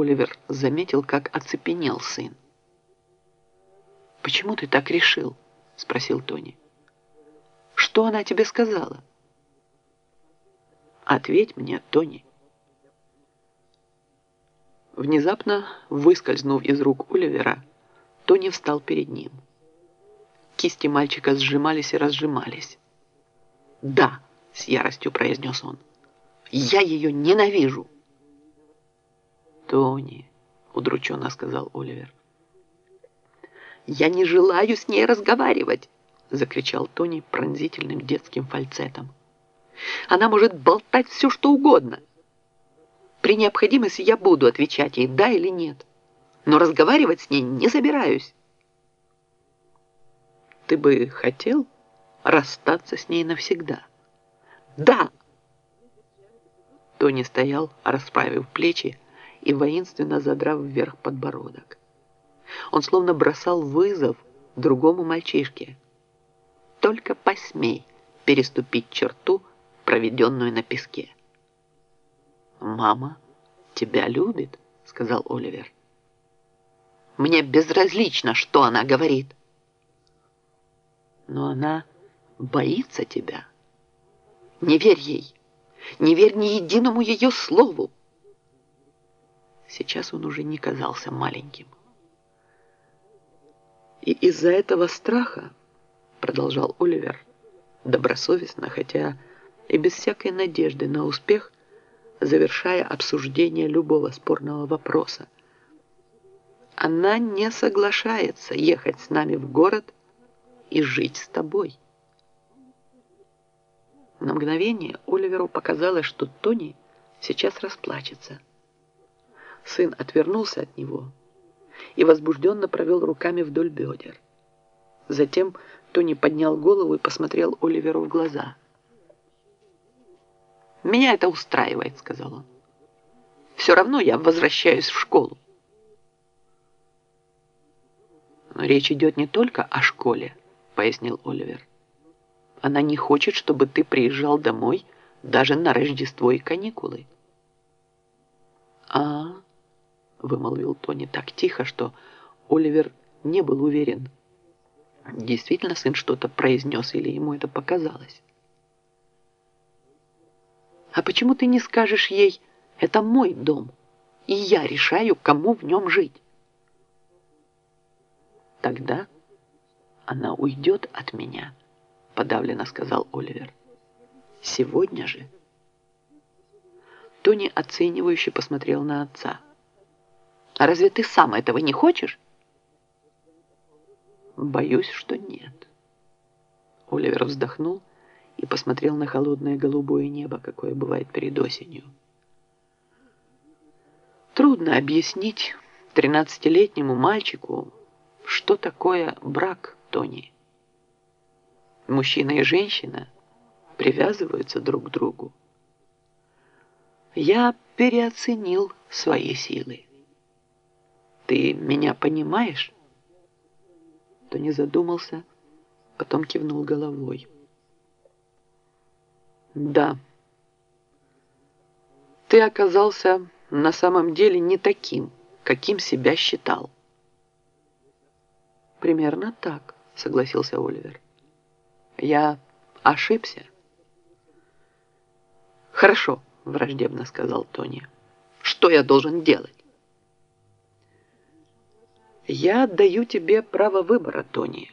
Оливер заметил, как оцепенел сын. «Почему ты так решил?» — спросил Тони. «Что она тебе сказала?» «Ответь мне, Тони». Внезапно, выскользнув из рук Оливера, Тони встал перед ним. Кисти мальчика сжимались и разжимались. «Да», — с яростью произнес он, — «я ее ненавижу». «Тони», — удрученно сказал Оливер. «Я не желаю с ней разговаривать!» — закричал Тони пронзительным детским фальцетом. «Она может болтать все, что угодно. При необходимости я буду отвечать ей «да» или «нет», но разговаривать с ней не собираюсь». «Ты бы хотел расстаться с ней навсегда?» «Да!» Тони стоял, расправив плечи, и воинственно задрав вверх подбородок. Он словно бросал вызов другому мальчишке. «Только посмей переступить черту, проведенную на песке». «Мама тебя любит», — сказал Оливер. «Мне безразлично, что она говорит». «Но она боится тебя. Не верь ей, не верь ни единому ее слову». Сейчас он уже не казался маленьким. И из-за этого страха, продолжал Оливер, добросовестно, хотя и без всякой надежды на успех, завершая обсуждение любого спорного вопроса, она не соглашается ехать с нами в город и жить с тобой. На мгновение Оливеру показалось, что Тони сейчас расплачется – Сын отвернулся от него и возбужденно провел руками вдоль бедер. Затем Тони поднял голову и посмотрел Оливеру в глаза. «Меня это устраивает», — сказал он. «Все равно я возвращаюсь в школу». «Но речь идет не только о школе», — пояснил Оливер. «Она не хочет, чтобы ты приезжал домой даже на Рождество и каникулы». «А, вымолвил Тони так тихо, что Оливер не был уверен, действительно сын что-то произнес или ему это показалось. «А почему ты не скажешь ей, это мой дом, и я решаю, кому в нем жить?» «Тогда она уйдет от меня», — подавленно сказал Оливер. «Сегодня же». Тони оценивающе посмотрел на отца. А разве ты сам этого не хочешь? Боюсь, что нет. Оливер вздохнул и посмотрел на холодное голубое небо, какое бывает перед осенью. Трудно объяснить тринадцатилетнему мальчику, что такое брак, Тони. Мужчина и женщина привязываются друг к другу. Я переоценил свои силы. Ты меня понимаешь? То не задумался, потом кивнул головой. Да. Ты оказался на самом деле не таким, каким себя считал. Примерно так, согласился Оливер. Я ошибся. Хорошо, враждебно сказал Тони. Что я должен делать? Я отдаю тебе право выбора, Тони.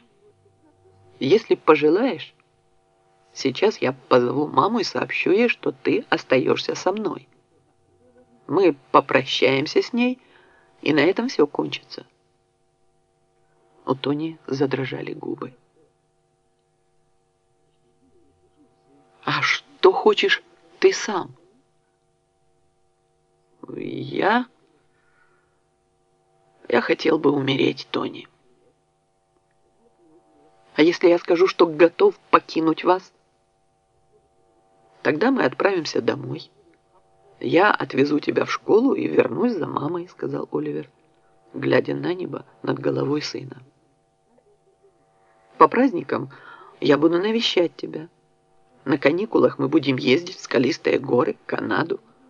Если пожелаешь, сейчас я позову маму и сообщу ей, что ты остаешься со мной. Мы попрощаемся с ней, и на этом все кончится. У Тони задрожали губы. «А что хочешь ты сам?» «Я...» Я хотел бы умереть, Тони. А если я скажу, что готов покинуть вас? Тогда мы отправимся домой. Я отвезу тебя в школу и вернусь за мамой, сказал Оливер, глядя на небо над головой сына. По праздникам я буду навещать тебя. На каникулах мы будем ездить в скалистые горы, Канаду.